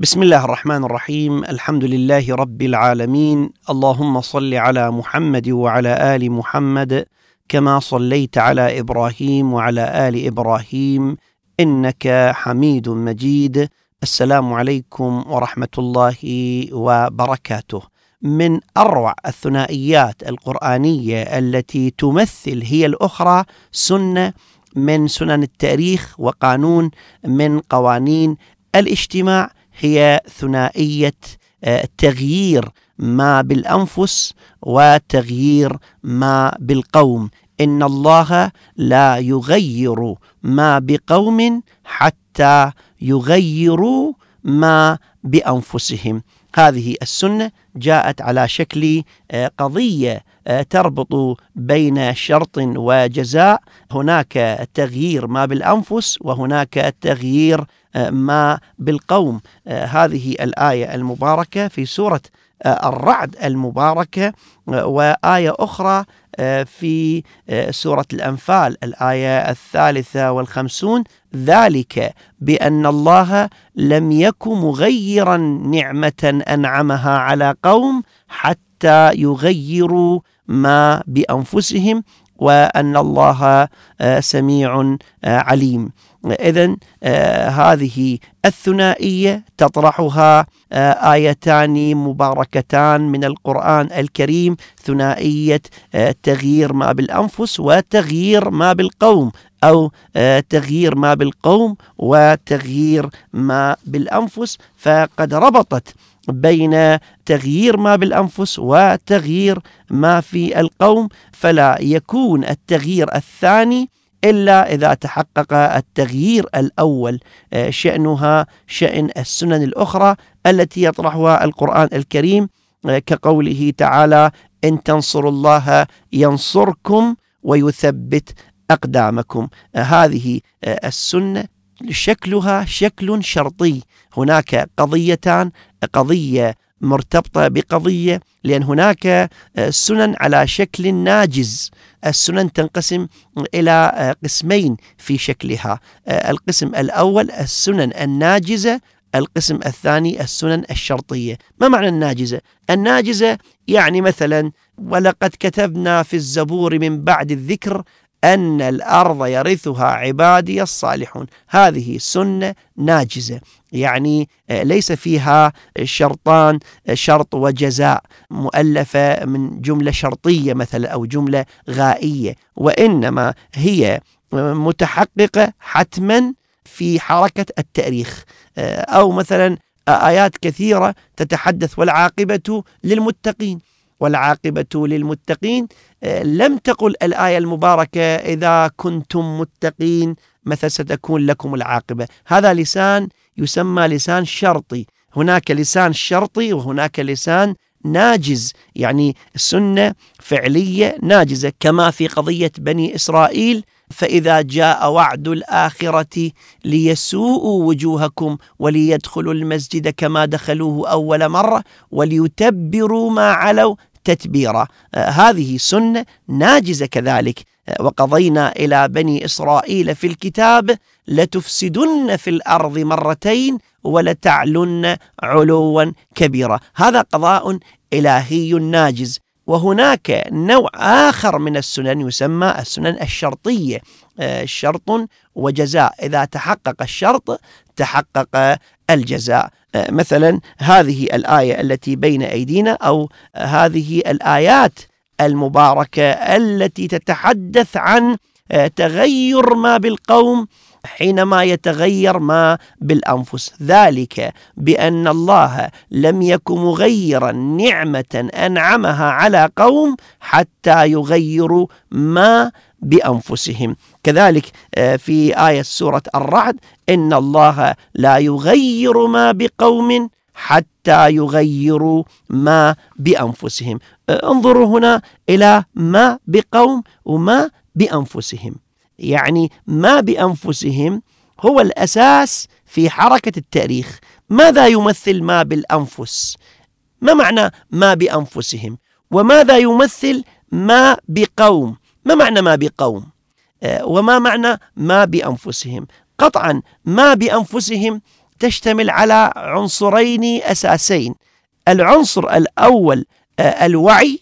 بسم الله الرحمن الرحيم الحمد لله رب العالمين اللهم صل على محمد وعلى ال محمد كما صليت على إبراهيم وعلى ال إبراهيم انك حميد مجيد السلام عليكم ورحمه الله وبركاته من اروع الثنائيات القرانيه التي تمثل هي الاخرى سنه من سنن التاريخ وقانون من قوانين الاجتماع هي ثنائية تغيير ما بالأنفس وتغيير ما بالقوم. إن الله لا يغير ما بقوم حتى يغيروا ما بأنفسهم. هذه السنة جاءت على شكل قضية تربط بين شرط وجزاء. هناك تغيير ما بالأنفس وهناك تغيير ما بالقوم. هذه الآية المباركة في سورة الرعد المباركة. وآية أخرى في سورة الأنفال الآية الثالثة والخمسون. ذلك بأن الله لم يك مغيرا نعمة أنعمها على قوم حتى يغيروا ما بأنفسهم وأن الله سميع عليم. اذا هذه الثنائية تطرحها آيتان مباركتان من القرآن الكريم ثنائية تغيير ما بالأنفس وتغيير ما بالقوم أو تغيير ما بالقوم وتغيير ما بالأنفس. فقد ربطت بين تغيير ما بالأنفس وتغيير ما في القوم فلا يكون التغيير الثاني إلا إذا تحقق التغيير الأول. شأنها شأن السنن الأخرى التي يطرحها القرآن الكريم كقوله تعالى إن تنصروا الله ينصركم ويثبت أقدامكم. هذه السنة شكلها شكل شرطي. هناك قضيتان قضية مرتبطة بقضية لأن هناك سنن على شكل ناجز. السنن تنقسم إلى قسمين في شكلها. القسم الأول السنن الناجزة القسم الثاني السنن الشرطية. ما معنى الناجزة؟ الناجزة يعني مثلا ولقد كتبنا في الزبور من بعد الذكر أن الأرض يرثها عبادي الصالحون. هذه سنة ناجزة. يعني ليس فيها شرطان شرط وجزاء مؤلفة من جملة شرطية مثلا أو جملة غائية. وإنما هي متحققة حتما في حركة التاريخ. أو مثلا آيات كثيرة تتحدث والعاقبة للمتقين. والعاقبة للمتقين لم تقل الآية المباركة إذا كنتم متقين متى ستكون لكم العاقبة. هذا لسان يسمى لسان شرطي. هناك لسان شرطي وهناك لسان ناجز يعني سنة فعلية ناجزة كما في قضية بني إسرائيل فإذا جاء وعد الآخرة ليسوءوا وجوهكم وليدخلوا المسجد كما دخلوه أول مرة وليتبروا ما علوا تتبيرا آه هذه سنة ناجزة كذلك. آه وقضينا إلى بني إسرائيل في الكتاب لتفسدن في الأرض مرتين ولتعلن علوا كبيرا. هذا قضاء إلهي ناجز. وهناك نوع آخر من السنن يسمى السنن الشرطية. شرط وجزاء. إذا تحقق الشرط تحقق الجزاء. آه، مثلا هذه الآية التي بين أيدينا أو هذه الآيات المباركة التي تتحدث عن آه، تغير ما بالقوم حينما يتغير ما بالأنفس. ذلك بأن الله لم يكن مغيرا نعمة أنعمها على قوم حتى يغيروا ما بأنفسهم. كذلك آه، في آية سورة الرعد إن الله لا يغير ما بقوم حتى يغيروا ما بأنفسهم. آه، انظروا هنا إلى ما بقوم وما بأنفسهم. يعني ما بأنفسهم هو الأساس في حركة التاريخ. ماذا يمثل ما بالأنفس؟ ما معنى ما بأنفسهم؟ وماذا يمثل ما بقوم؟ ما معنى ما بقوم؟ آه، وما معنى ما بأنفسهم؟ قطعا ما بأنفسهم تشتمل على عنصرين أساسين. العنصر الأول آه، الوعي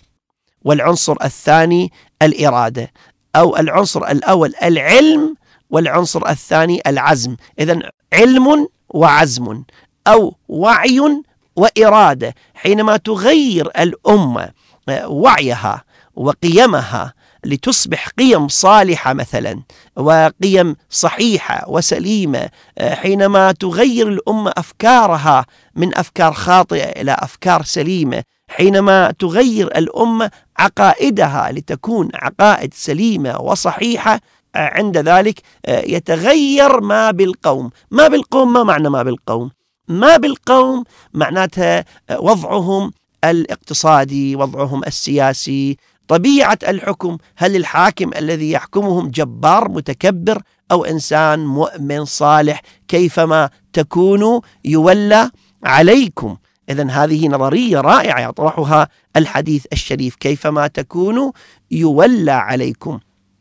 والعنصر الثاني الإرادة. أو العنصر الأول العلم والعنصر الثاني العزم. إذا علم وعزم أو وعي وإرادة. حينما تغير الأمة آه، وعيها وقيمها لتصبح قيم صالحة مثلا وقيم صحيحة وسليمة آه، حينما تغير الأمة أفكارها من أفكار خاطئة إلى أفكار سليمة حينما تغير الأمة عقائدها لتكون عقائد سليمة وصحيحة آه، عند ذلك آه، يتغير ما بالقوم. ما بالقوم ما معنى ما بالقوم؟ ما بالقوم معناتها وضعهم الاقتصادي وضعهم السياسي طبيعة الحكم هل الحاكم الذي يحكمهم جبار متكبر أو إنسان مؤمن صالح؟ كيفما تكونوا يولى عليكم. إذا هذه نظرية رائعة يطرحها الحديث الشريف. كيفما تكونوا يولى عليكم.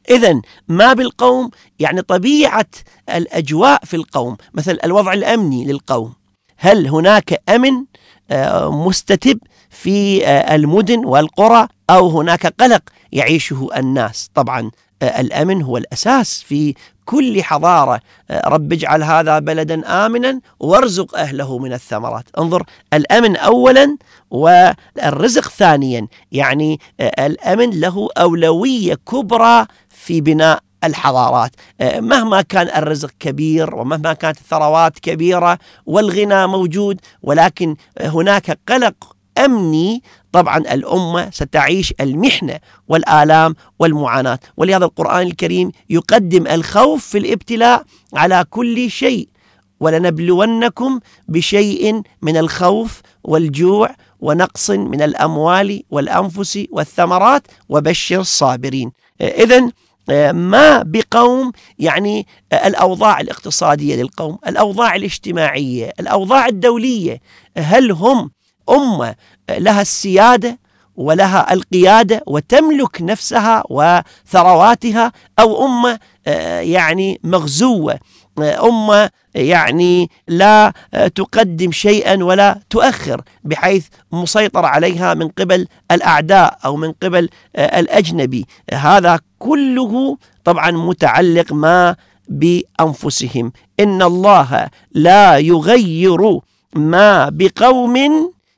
إذا ما بالقوم؟ يعني طبيعة الأجواء في القوم. مثل الوضع الأمني للقوم. هل هناك أمن آه، مستتب في آه، المدن والقرى؟ أو هناك قلق يعيشه الناس. طبعا آه، الأمن هو الأساس في كل حضارة. آه، رب اجعل هذا بلدا آمنا وارزق أهله من الثمرات. انظر الأمن أولا والرزق ثانيا. يعني آه، الأمن له أولوية كبرى في بناء الحضارات. مهما كان الرزق كبير ومهما كانت الثروات كبيرة والغنى موجود ولكن هناك قلق أمني طبعا الأمة ستعيش المحنة والآلام والمعاناة. ولهذا القرآن الكريم يقدم الخوف في الابتلاء على كل شيء. ولنبلونكم بشيء من الخوف والجوع ونقص من الأموال والأنفس والثمرات وبشر الصابرين. إذا ما بقوم يعني الأوضاع الاقتصادية للقوم الأوضاع الاجتماعية الأوضاع الدولية هل هم أمة لها السيادة ولها القيادة وتملك نفسها وثرواتها أو أمة آه، يعني مغزوة آه، أمة يعني لا آه، تقدم شيئا ولا تؤخر بحيث مسيطر عليها من قبل الأعداء أو من قبل الأجنبي. هذا كله طبعا متعلق ما بأنفسهم. إن الله لا يغير ما بقوم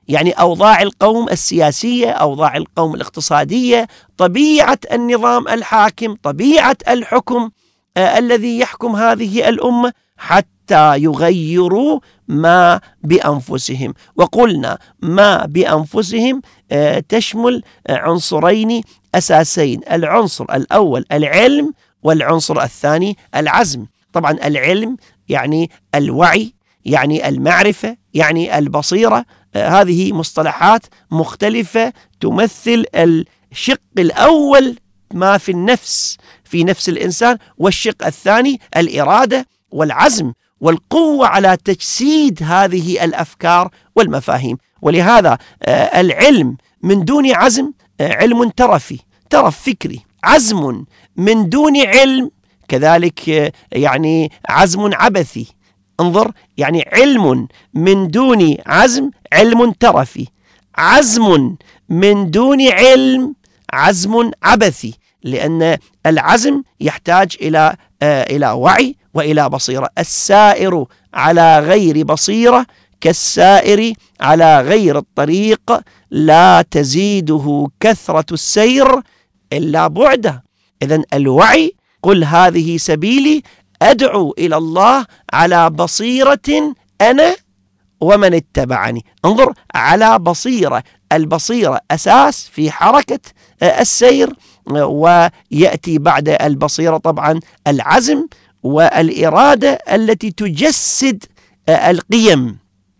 يعني أوضاع القوم السياسية أوضاع القوم الاقتصادية طبيعة النظام الحاكم طبيعة الحكم آه الذي يحكم هذه الأمة حتى يغيروا ما بأنفسهم. وقلنا ما بأنفسهم آه تشمل عنصرين أساسين العنصر الأول العلم والعنصر الثاني العزم. طبعا العلم يعني الوعي يعني المعرفة يعني البصيرة هذه مصطلحات مختلفة تمثل الشق الأول ما في النفس في نفس الإنسان والشق الثاني الإرادة والعزم والقوة على تجسيد هذه الأفكار والمفاهيم. ولهذا آه، العلم من دون عزم آه، علم ترفي ترف فكري عزم من دون علم كذلك آه، يعني عزم عبثي. انظر يعني علم من دون عزم علم ترفي. عزم من دون علم عزم عبثي لأن العزم يحتاج إلى إلى وعي وإلى بصيرة. السائر على غير بصيرة كالسائر على غير الطريق لا تزيده كثرة السير إلا بعده. إذا الوعي قل هذه سبيلي أدعو إلى الله على بصيرة أنا ومن اتبعني. انظر على بصيرة. البصيرة أساس في حركة السير ويأتي بعد البصيرة طبعا العزم والإرادة التي تجسد القيم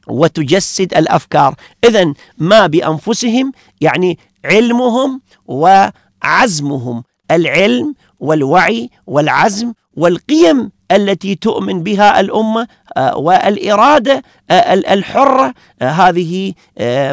وتجسد الأفكار. إذا ما بأنفسهم يعني علمهم وعزمهم. العلم والوعي والعزم والقيم التي تؤمن بها الأمة آه، والإرادة آه، الحرة آه، هذه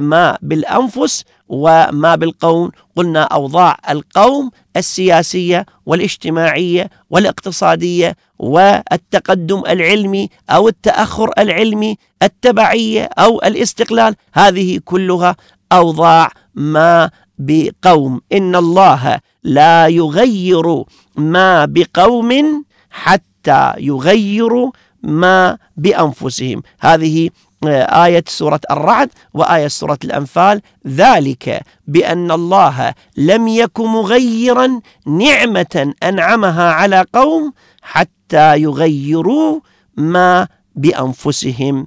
ما بالأنفس وما بالقوم. قلنا أوضاع القوم السياسية والاجتماعية والاقتصادية والتقدم العلمي أو التأخر العلمي التبعية أو الاستقلال. هذه كلها أوضاع ما بقوم. إن الله لا يغير ما بقوم حتى يغيروا ما بأنفسهم. هذه آه، آية سورة الرعد وآية سورة الأنفال. ذلك بأن الله لم يك مغيرا نعمة أنعمها على قوم حتى يغيروا ما بأنفسهم.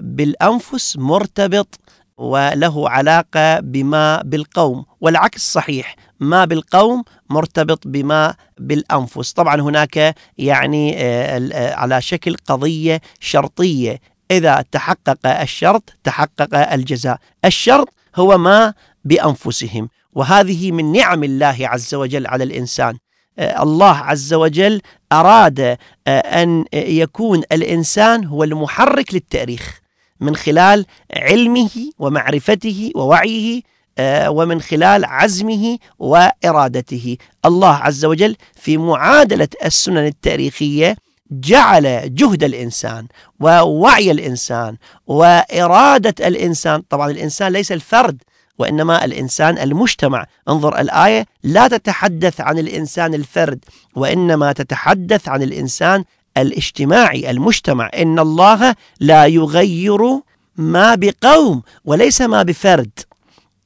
بالأنفس مرتبط وله علاقة بما بالقوم والعكس صحيح ما بالقوم مرتبط بما بالأنفس. طبعا هناك يعني آه، آه، على شكل قضية شرطية. إذا تحقق الشرط تحقق الجزاء. الشرط هو ما بأنفسهم وهذه من نعم الله عز وجل على الإنسان. آه، الله عز وجل أراد أن يكون الإنسان هو المحرك للتاريخ. من خلال علمه ومعرفته ووعيه آه، ومن خلال عزمه وإرادته. الله عز وجل في معادلة السنن التاريخية جعل جهد الإنسان ووعي الإنسان وإرادة الإنسان. طبعا الإنسان ليس الفرد وإنما الإنسان المجتمع. انظر الآية لا تتحدث عن الإنسان الفرد وإنما تتحدث عن الإنسان الاجتماعي المجتمع إن الله لا يغير ما بقوم وليس ما بفرد.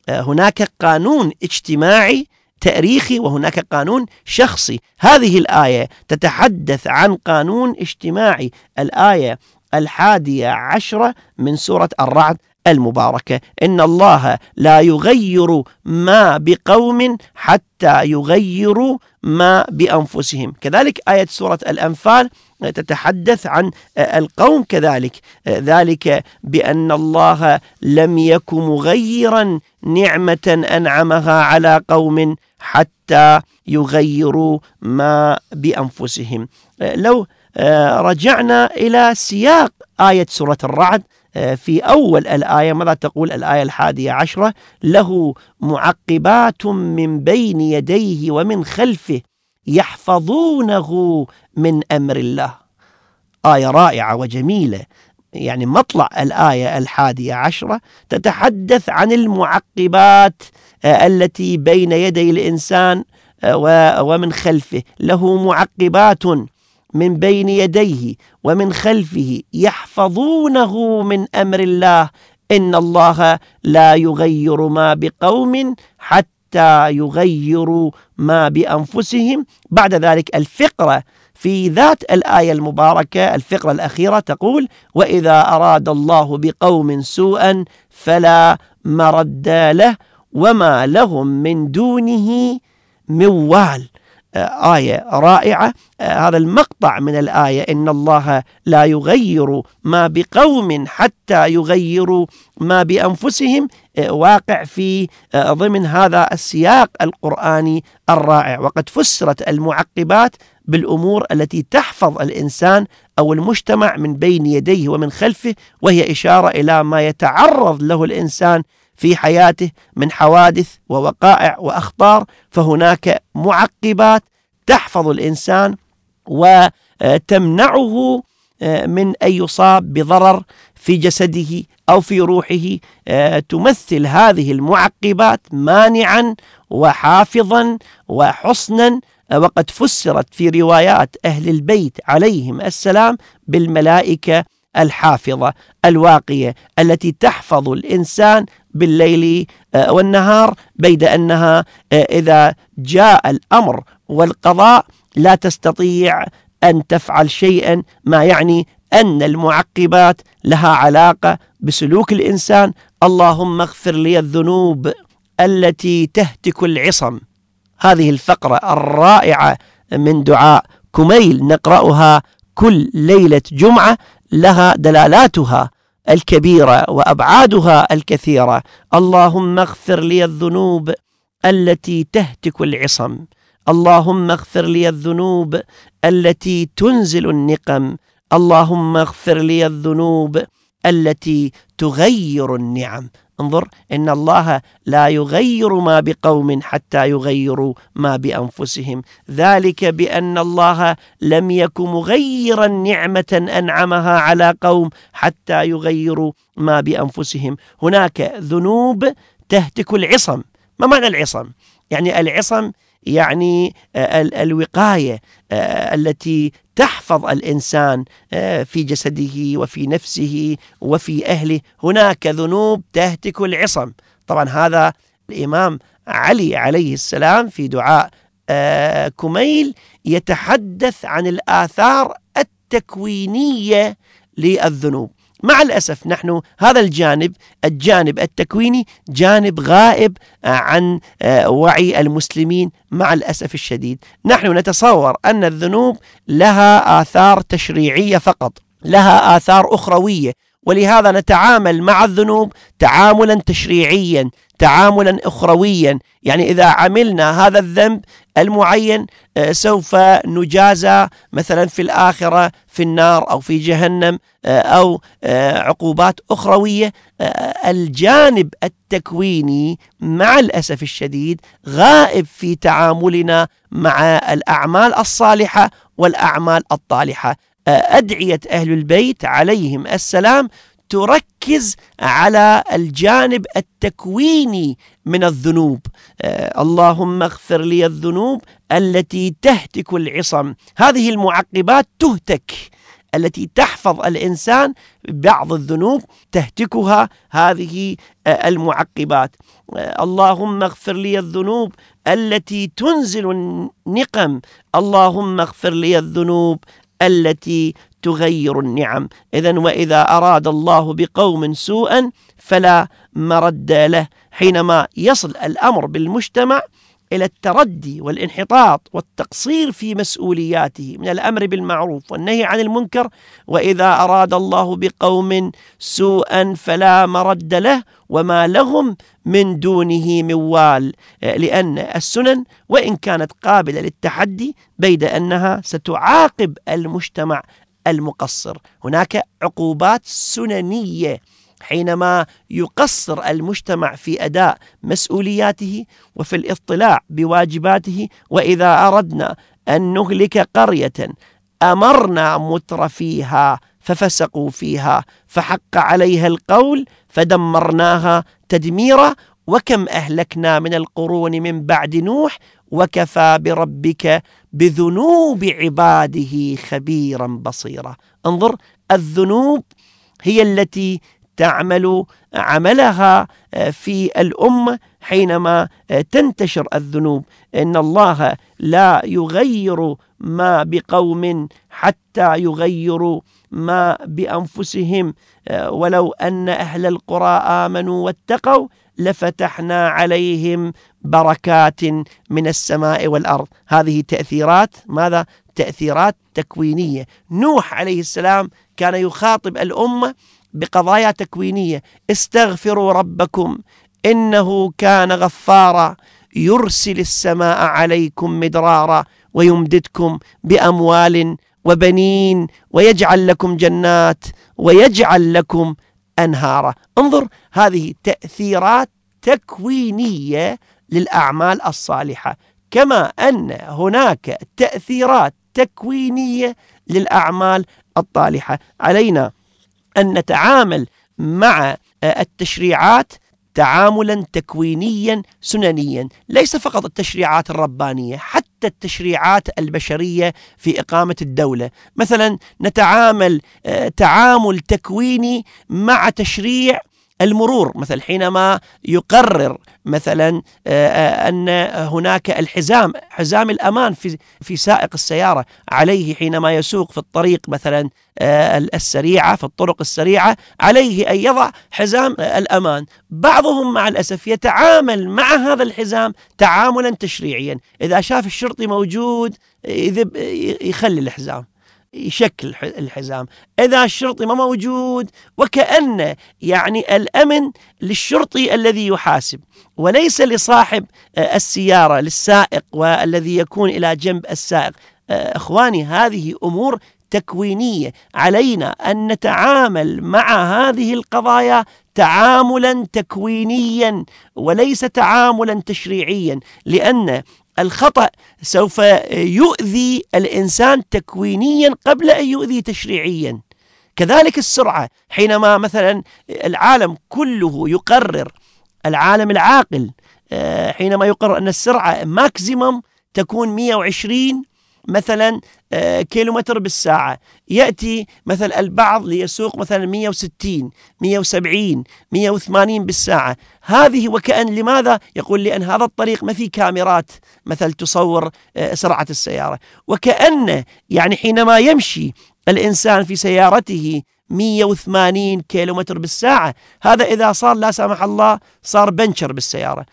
آه، هناك قانون اجتماعي تاريخي وهناك قانون شخصي. هذه الآية تتحدث عن قانون اجتماعي. الآية الحادية عشرة من سورة الرعد المباركة. إن الله لا يغير ما بقوم حتى يغيروا ما بأنفسهم. كذلك آية سورة الأنفال تتحدث عن القوم كذلك. ذلك بأن الله لم يك مغيرا نعمة أنعمها على قوم حتى يغيروا ما بأنفسهم. لو رجعنا إلى سياق آية سورة الرعد في أول الآية ماذا تقول الآية الحادية عشرة؟ له معقبات من بين يديه ومن خلفه يحفظونه من أمر الله. آية رائعة وجميلة. يعني مطلع الآية الحادية عشرة تتحدث عن المعقبات آه، التي بين يدي الإنسان ومن خلفه. له معقبات من بين يديه ومن خلفه يحفظونه من أمر الله. إن الله لا يغير ما بقوم حتى يغيروا ما بأنفسهم. بعد ذلك الفقرة في ذات الآية المباركة الفقرة الأخيرة تقول وإذا أراد الله بقوم سوءا فلا مرد له وما لهم من دونه موال آه، آية رائعة. آه، هذا المقطع من الآية إن الله لا يغير ما بقوم حتى يغيروا ما بأنفسهم. آه، واقع في ضمن هذا السياق القرآني الرائع. وقد فسرت المعقبات بالأمور التي تحفظ الإنسان أو المجتمع من بين يديه ومن خلفه وهي إشارة إلى ما يتعرض له الإنسان في حياته من حوادث ووقائع وأخطار فهناك معقبات تحفظ الإنسان وتمنعه آه، من أن يصاب بضرر في جسده أو في روحه. آه، تمثل هذه المعقبات مانعا وحافظا وحصنا. آه، وقد فسرت في روايات أهل البيت عليهم السلام بالملائكة الحافظة الواقية التي تحفظ الإنسان بالليل آه، والنهار بيد أنها آه، إذا جاء الأمر والقضاء لا تستطيع أن تفعل شيئا ما يعني أن المعقبات لها علاقة بسلوك الإنسان. اللهم اغفر لي الذنوب التي تهتك العصم. هذه الفقرة الرائعة من دعاء كميل نقرأها كل ليلة جمعة لها دلالاتها. الكبيرة وأبعادها الكثيرة. اللهم اغفر لي الذنوب التي تهتك العصم. اللهم اغفر لي الذنوب التي تنزل النقم. اللهم اغفر لي الذنوب التي تغير النعم. انظر إن الله لا يغير ما بقوم حتى يغيروا ما بأنفسهم. ذلك بأن الله لم يك مغيرا نعمة أنعمها على قوم حتى يغيروا ما بأنفسهم. هناك ذنوب تهتك العصم. ما معنى العصم؟ يعني العصم يعني آه، الوقاية آه، التي تحفظ الإنسان آه، في جسده وفي نفسه وفي أهله. هناك ذنوب تهتك العصم. طبعا هذا الإمام علي عليه السلام في دعاء كميل يتحدث عن الآثار التكوينية للذنوب. مع الأسف نحن هذا الجانب الجانب التكويني جانب غائب آه، عن آه، وعي المسلمين مع الأسف الشديد. نحن نتصور أن الذنوب لها آثار تشريعية فقط لها آثار أخروية. ولهذا نتعامل مع الذنوب تعاملا تشريعيا تعاملا أخرويا. يعني إذا عملنا هذا الذنب المعين آه، سوف نجازى مثلا في الآخرة في النار أو في جهنم آه، أو آه، عقوبات أخروية. الجانب التكويني مع الأسف الشديد غائب في تعاملنا مع الأعمال الصالحة والأعمال الطالحة. أدعية أهل البيت عليهم السلام تركز على الجانب التكويني من الذنوب. آه اللهم اغفر لي الذنوب التي تهتك العصم. هذه المعقبات تهتك التي تحفظ الإنسان بعض الذنوب تهتكها هذه آه المعقبات. آه اللهم اغفر لي الذنوب التي تنزل النقم. اللهم اغفر لي الذنوب التي تغير النعم. إذا وإذا أراد الله بقوم سوءا فلا مرد له. حينما يصل الأمر بالمجتمع إلى التردي والانحطاط والتقصير في مسؤولياته من الأمر بالمعروف والنهي عن المنكر وإذا أراد الله بقوم سوءا فلا مرد له وما لهم من دونه موال لأن السنن وإن كانت قابلة للتحدي بيد أنها ستعاقب المجتمع المقصر. هناك عقوبات سننية حينما يقصر المجتمع في أداء مسؤولياته وفي الاطلاع بواجباته وإذا أردنا أن نهلك قرية أمرنا متر فيها ففسقوا فيها فحق عليها القول فدمرناها تدميرا وكم أهلكنا من القرون من بعد نوح وكفى بربك بذنوب عباده خبيرا بصيرا. انظر الذنوب هي التي تعمل عملها آه، في الأمة حينما آه، تنتشر الذنوب. إن الله لا يغير ما بقوم حتى يغيروا ما بأنفسهم. آه، ولو أن أهل القرى آمنوا واتقوا لفتحنا عليهم بركات من السماء والأرض. هذه تأثيرات ماذا؟ تأثيرات تكوينية. نوح عليه السلام كان يخاطب الأمة بقضايا تكوينية استغفروا ربكم إنه كان غفارا يرسل السماء عليكم مدرارا ويمددكم بأموال وبنين ويجعل لكم جنات ويجعل لكم أنهارا. انظر هذه تأثيرات تكوينية للأعمال الصالحة. كما أن هناك تأثيرات تكوينية للأعمال الطالحة. علينا أن نتعامل مع التشريعات تعاملا تكوينيا سننيا ليس فقط التشريعات الربانية حتى التشريعات البشرية في إقامة الدولة. مثلا نتعامل آه، تعامل تكويني مع تشريع المرور مثلا حينما يقرر مثلا آه، آه، أن هناك الحزام حزام الأمان في في سائق السيارة عليه حينما يسوق في الطريق مثلا آه، السريعة في الطرق السريعة عليه أن يضع حزام الأمان. بعضهم مع الأسف يتعامل مع هذا الحزام تعاملا تشريعيا. إذا شاف الشرطي موجود يخلي الحزام. يشكل الحزام. إذا الشرطي ما موجود وكأن يعني الأمن للشرطي الذي يحاسب وليس لصاحب آه، السيارة للسائق والذي يكون إلى جنب السائق. آه، إخواني هذه أمور تكوينية علينا أن نتعامل مع هذه القضايا تعاملا تكوينيا وليس تعاملا تشريعيا لأن الخطأ سوف يؤذي الإنسان تكوينيا قبل أن يؤذي تشريعيا. كذلك السرعة حينما مثلا العالم كله يقرر العالم العاقل آه، حينما يقرر أن السرعة ماكسيموم تكون 120 مثلا آه، كيلومتر بالساعة. يأتي مثلا البعض ليسوق مثلا 160 170 180 بالساعة. هذه وكأن لماذا؟ يقول لأن هذا الطريق ما في كاميرات مثل تصور آه، سرعة السيارة. وكأن يعني حينما يمشي الإنسان في سيارته 180 كيلومتر بالساعة هذا إذا صار لا سمح الله صار بنشر بالسيارة.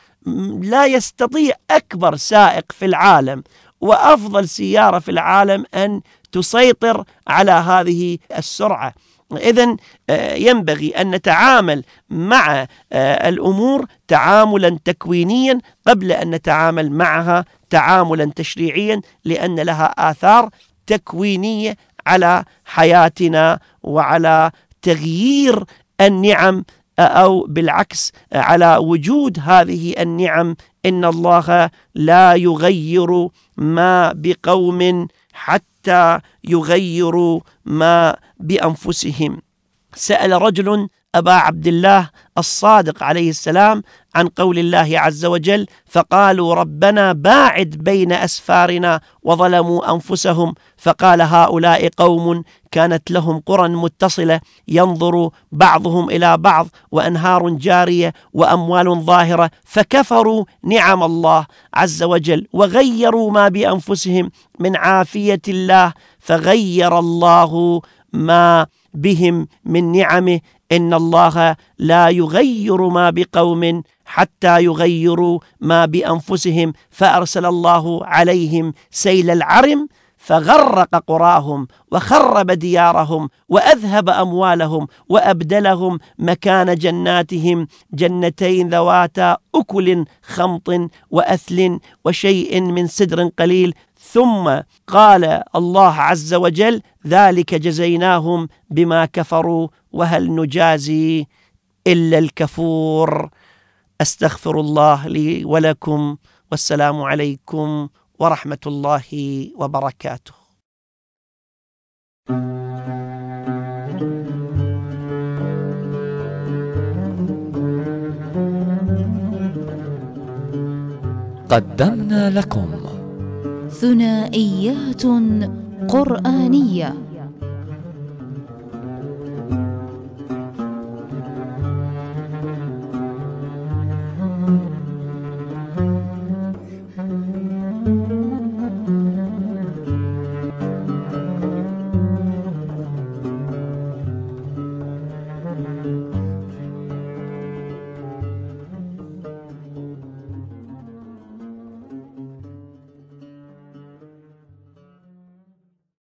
لا يستطيع أكبر سائق في العالم وأفضل سيارة في العالم أن تسيطر على هذه السرعة. إذا آه، ينبغي أن نتعامل مع آه، الأمور تعاملا تكوينيا قبل أن نتعامل معها تعاملا تشريعيا لأن لها آثار تكوينية على حياتنا وعلى تغيير النعم أو بالعكس على وجود هذه النعم. إن الله لا يغير ما بقوم حتى يغيروا ما بأنفسهم. سأل رجل أبا عبد الله الصادق عليه السلام عن قول الله عز وجل فقالوا ربنا باعد بين أسفارنا وظلموا أنفسهم. فقال هؤلاء قوم كانت لهم قرى متصلة ينظر بعضهم إلى بعض وأنهار جارية وأموال ظاهرة فكفروا نعم الله عز وجل وغيروا ما بأنفسهم من عافية الله فغير الله ما بهم من نعمه إن الله لا يغير ما بقوم حتى يغيروا ما بأنفسهم فأرسل الله عليهم سيل العرم فغرق قراهم وخرب ديارهم وأذهب أموالهم وأبدلهم مكان جناتهم جنتين ذواتا أكل خمط وأثل وشيء من سدر قليل. ثم قال الله عز وجل ذلك جزيناهم بما كفروا وهل نجازي إلا الكفور. أستغفر الله لي ولكم والسلام عليكم ورحمة الله وبركاته. قدمنا لكم ثنائيات قرآنية.